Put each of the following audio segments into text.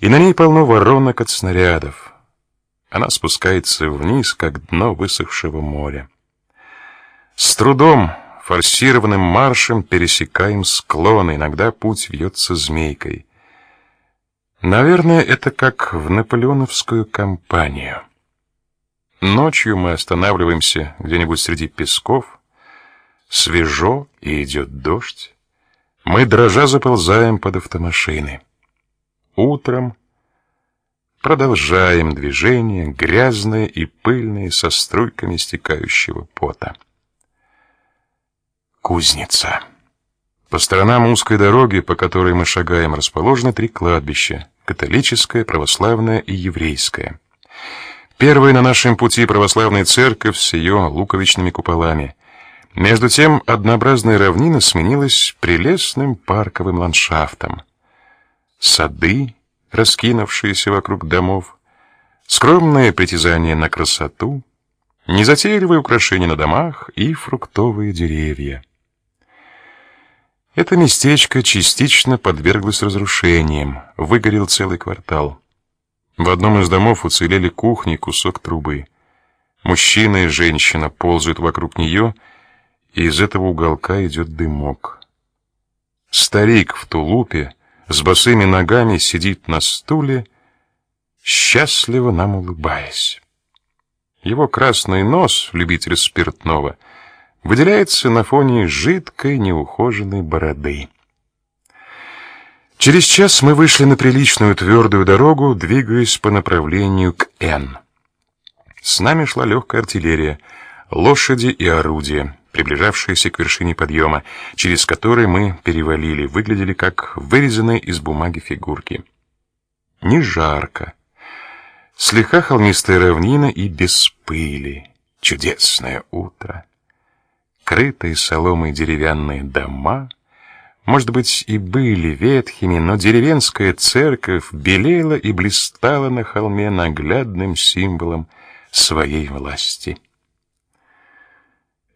и на ней полно воронок от снарядов. Она спускается вниз, как дно высохшего моря. С трудом, форсированным маршем пересекаем склоны, иногда путь вьется змейкой. Наверное, это как в наполеоновскую кампанию. Ночью мы останавливаемся где-нибудь среди песков, свежо и идет дождь. Мы дрожа заползаем под автомашины. Утром продолжаем движение, грязное и пыльное, со струйками стекающего пота. Кузница. По сторонам узкой дороги, по которой мы шагаем, расположены три кладбища: католическое, православное и еврейское. Первая на нашем пути православная церковь с ее луковичными куполами. Между тем однообразная равнина сменилась прелестным парковым ландшафтом сады, раскинувшиеся вокруг домов, скромные притязания на красоту, незатейливые украшения на домах и фруктовые деревья. Это местечко частично подверглось разрушениям, выгорел целый квартал. В одном из домов уцелели кухни и кусок трубы. Мужчина и женщина ползают вокруг нее, и из этого уголка идет дымок. Старик в тулупе с босыми ногами сидит на стуле, счастливо нам улыбаясь. Его красный нос, любитель спиртного, выделяется на фоне жидкой неухоженной бороды. Через час мы вышли на приличную твердую дорогу, двигаясь по направлению к Н. С нами шла легкая артиллерия, лошади и орудия приближавшиеся к вершине подъема, через который мы перевалили, выглядели как вырезанные из бумаги фигурки. Не жарко. Слегка холмистая равнина и без пыли. Чудесное утро. Крытые соломой деревянные дома, может быть, и были ветхими, но деревенская церковь белела и блистала на холме наглядным символом своей власти.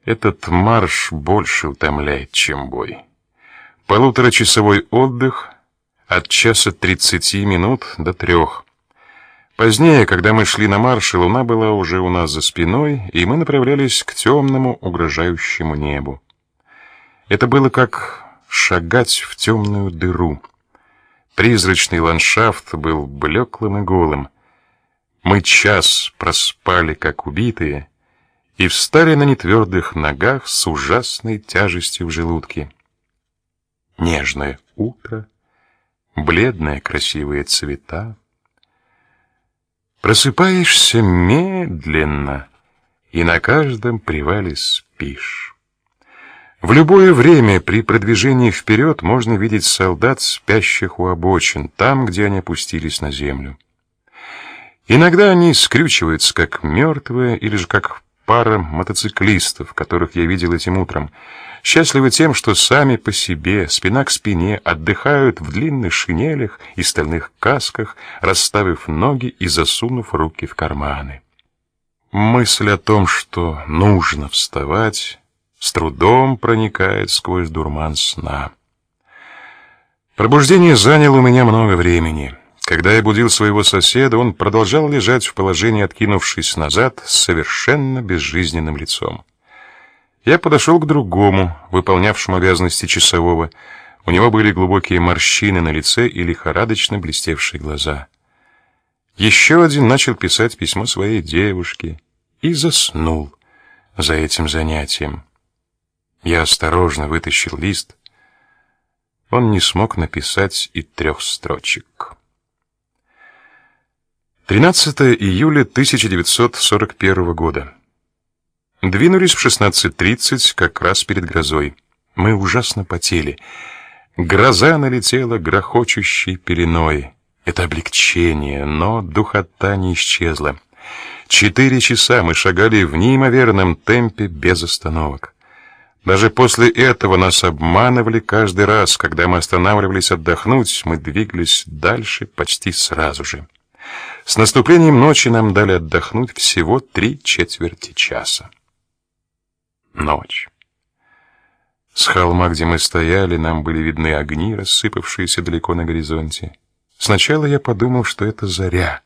Этот марш больше утомляет, чем бой. Полуторачасовой отдых от часа тридцати минут до трех. Позднее, когда мы шли на марш, луна была уже у нас за спиной, и мы направлялись к темному, угрожающему небу. Это было как шагать в темную дыру. Призрачный ландшафт был блеклым и голым. Мы час проспали, как убитые, и встали на нетвердых ногах с ужасной тяжестью в желудке. Нежное утро, бледные красивые цвета. Просыпаешься медленно, и на каждом привале спишь. В любое время при продвижении вперед можно видеть солдат, спящих у обочин, там, где они опустились на землю. Иногда они скрючиваются, как мертвые, или же как пара мотоциклистов, которых я видел этим утром, счастливы тем, что сами по себе, спина к спине, отдыхают в длинных шинелях и стальных касках, расставив ноги и засунув руки в карманы. Мысль о том, что нужно вставать, с трудом проникает сквозь дурман сна. Пробуждение заняло у меня много времени. Когда я будил своего соседа, он продолжал лежать в положении, откинувшись назад, с совершенно безжизненным лицом. Я подошел к другому, выполнявшему обязанности часового. У него были глубокие морщины на лице и лихорадочно блестевшие глаза. Еще один начал писать письмо своей девушке и заснул за этим занятием. Я осторожно вытащил лист. Он не смог написать и трех строчек. 13 июля 1941 года. Двинулись в 16:30, как раз перед грозой. Мы ужасно потели. Гроза налетела грохочущей пеленой. Это облегчение, но духота не исчезла. Четыре часа мы шагали в неимоверном темпе без остановок. Даже после этого нас обманывали каждый раз, когда мы останавливались отдохнуть, мы двигались дальше почти сразу же. С наступлением ночи нам дали отдохнуть всего три четверти часа. Ночь. С холма, где мы стояли, нам были видны огни, рассыпавшиеся далеко на горизонте. Сначала я подумал, что это заря.